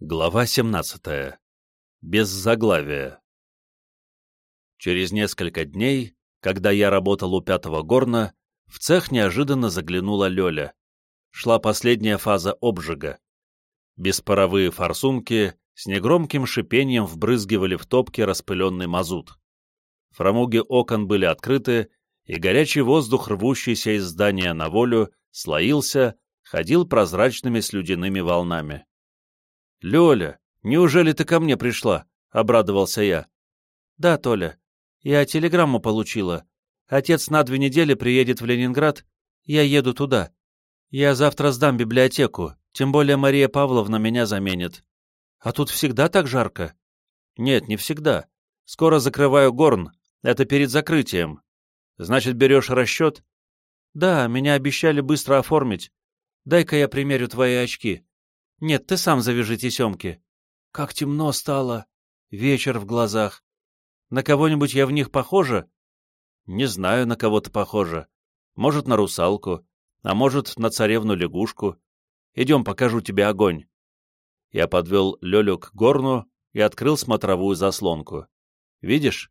Глава 17. Без заглавия. Через несколько дней, когда я работал у пятого горна, в цех неожиданно заглянула Лёля. Шла последняя фаза обжига. Беспаровые форсунки с негромким шипением вбрызгивали в топки распыленный мазут. Фрамуги окон были открыты, и горячий воздух, рвущийся из здания на волю, слоился, ходил прозрачными слюдяными волнами. «Лёля, неужели ты ко мне пришла?» — обрадовался я. «Да, Толя. Я телеграмму получила. Отец на две недели приедет в Ленинград. Я еду туда. Я завтра сдам библиотеку, тем более Мария Павловна меня заменит. А тут всегда так жарко?» «Нет, не всегда. Скоро закрываю горн. Это перед закрытием. Значит, берешь расчет?» «Да, меня обещали быстро оформить. Дай-ка я примерю твои очки. Нет, ты сам завяжи тесемки. Как темно стало. Вечер в глазах. На кого-нибудь я в них похожа? Не знаю, на кого ты похожа. Может, на русалку, а может, на царевну-лягушку. Идем, покажу тебе огонь. Я подвел Лелю к горну и открыл смотровую заслонку. Видишь?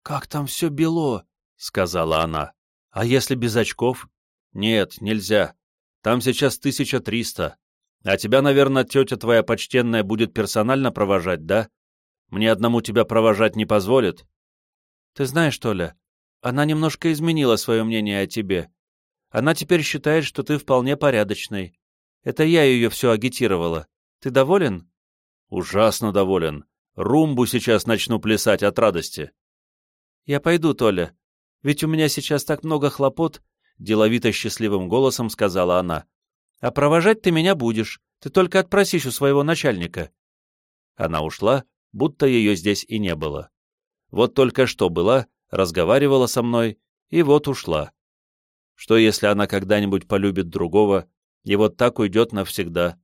— Как там все бело, — сказала она. — А если без очков? — Нет, нельзя. Там сейчас тысяча триста. А тебя, наверное, тетя твоя почтенная будет персонально провожать, да? Мне одному тебя провожать не позволит. Ты знаешь, что ли, она немножко изменила свое мнение о тебе. Она теперь считает, что ты вполне порядочный. Это я ее все агитировала. Ты доволен? Ужасно доволен. Румбу сейчас начну плясать от радости. Я пойду, Толя. Ведь у меня сейчас так много хлопот, — деловито счастливым голосом сказала она. А провожать ты меня будешь, ты только отпросись у своего начальника. Она ушла, будто ее здесь и не было. Вот только что была, разговаривала со мной, и вот ушла. Что, если она когда-нибудь полюбит другого, и вот так уйдет навсегда?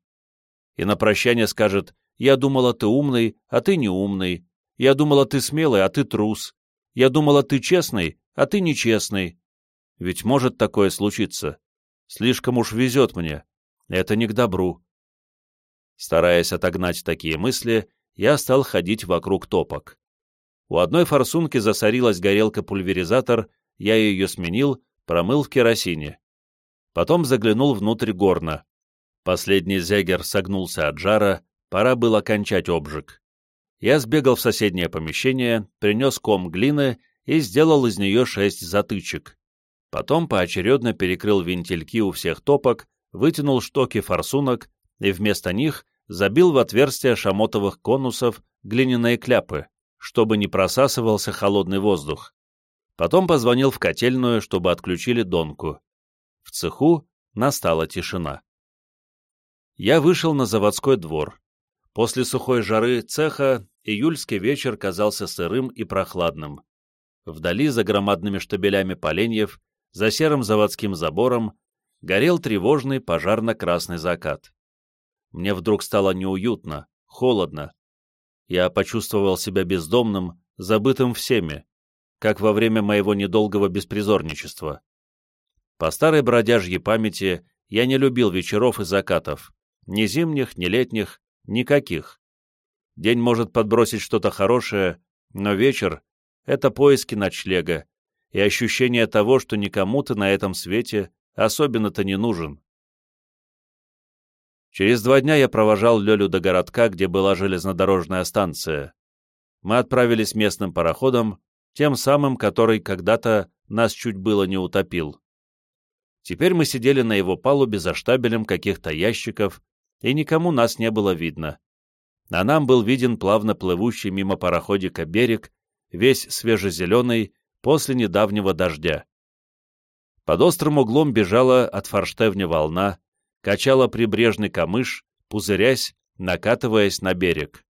И на прощание скажет, «Я думала, ты умный, а ты не умный. Я думала, ты смелый, а ты трус. Я думала, ты честный, а ты нечестный». Ведь может такое случиться. Слишком уж везет мне. Это не к добру. Стараясь отогнать такие мысли, я стал ходить вокруг топок. У одной форсунки засорилась горелка-пульверизатор, я ее сменил, промыл в керосине. Потом заглянул внутрь горна. Последний зегер согнулся от жара, пора было кончать обжиг. Я сбегал в соседнее помещение, принес ком глины и сделал из нее шесть затычек. Потом поочередно перекрыл вентильки у всех топок, вытянул штоки форсунок и вместо них забил в отверстия шамотовых конусов глиняные кляпы, чтобы не просасывался холодный воздух. Потом позвонил в котельную, чтобы отключили донку. В цеху настала тишина. Я вышел на заводской двор. После сухой жары цеха июльский вечер казался сырым и прохладным. Вдали за громадными штабелями поленьев за серым заводским забором горел тревожный пожарно-красный закат. Мне вдруг стало неуютно, холодно. Я почувствовал себя бездомным, забытым всеми, как во время моего недолгого беспризорничества. По старой бродяжьей памяти я не любил вечеров и закатов, ни зимних, ни летних, никаких. День может подбросить что-то хорошее, но вечер — это поиски ночлега, и ощущение того, что никому ты на этом свете особенно-то не нужен. Через два дня я провожал Лёлю до городка, где была железнодорожная станция. Мы отправились местным пароходом, тем самым, который когда-то нас чуть было не утопил. Теперь мы сидели на его палубе за штабелем каких-то ящиков, и никому нас не было видно. А нам был виден плавно плывущий мимо пароходика берег, весь свежезеленый, после недавнего дождя. Под острым углом бежала от форштевня волна, качала прибрежный камыш, пузырясь, накатываясь на берег.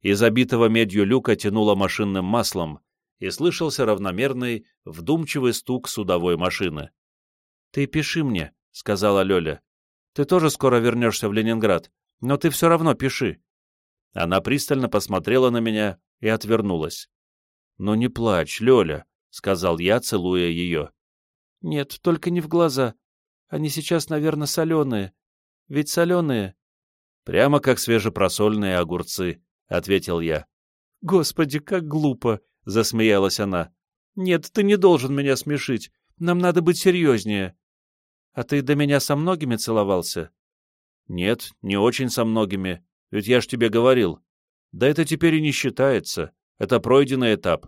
Из обитого медью люка тянуло машинным маслом, и слышался равномерный, вдумчивый стук судовой машины. — Ты пиши мне, — сказала Лёля. — Ты тоже скоро вернешься в Ленинград, но ты все равно пиши. Она пристально посмотрела на меня и отвернулась. «Ну не плачь, Лёля», — сказал я, целуя ее. «Нет, только не в глаза. Они сейчас, наверное, соленые. Ведь соленые». Прямо как свежепросольные огурцы, — ответил я. Господи, как глупо, — засмеялась она. Нет, ты не должен меня смешить. Нам надо быть серьезнее. А ты до меня со многими целовался? Нет, не очень со многими. Ведь я ж тебе говорил. Да это теперь и не считается. Это пройденный этап.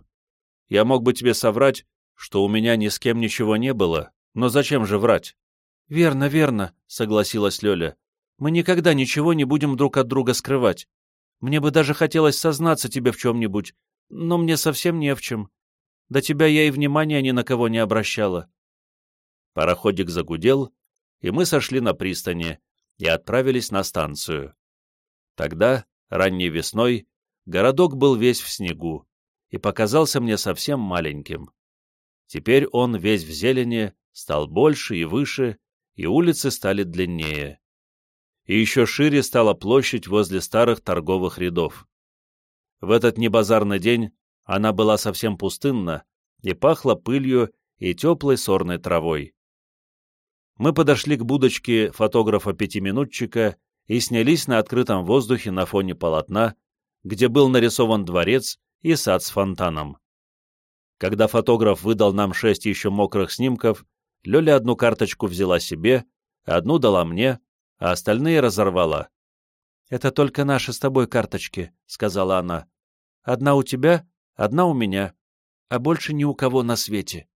Я мог бы тебе соврать, что у меня ни с кем ничего не было, но зачем же врать? — Верно, верно, — согласилась Лёля. — Мы никогда ничего не будем друг от друга скрывать. Мне бы даже хотелось сознаться тебе в чем-нибудь, но мне совсем не в чем. До тебя я и внимания ни на кого не обращала. Пароходик загудел, и мы сошли на пристани и отправились на станцию. Тогда, ранней весной, городок был весь в снегу и показался мне совсем маленьким. Теперь он весь в зелени, стал больше и выше, и улицы стали длиннее. И еще шире стала площадь возле старых торговых рядов. В этот небазарный день она была совсем пустынна и пахла пылью и теплой сорной травой. Мы подошли к будочке фотографа-пятиминутчика и снялись на открытом воздухе на фоне полотна, где был нарисован дворец и сад с фонтаном. Когда фотограф выдал нам шесть еще мокрых снимков, Лёля одну карточку взяла себе, одну дала мне, а остальные разорвала. «Это только наши с тобой карточки», — сказала она. «Одна у тебя, одна у меня, а больше ни у кого на свете».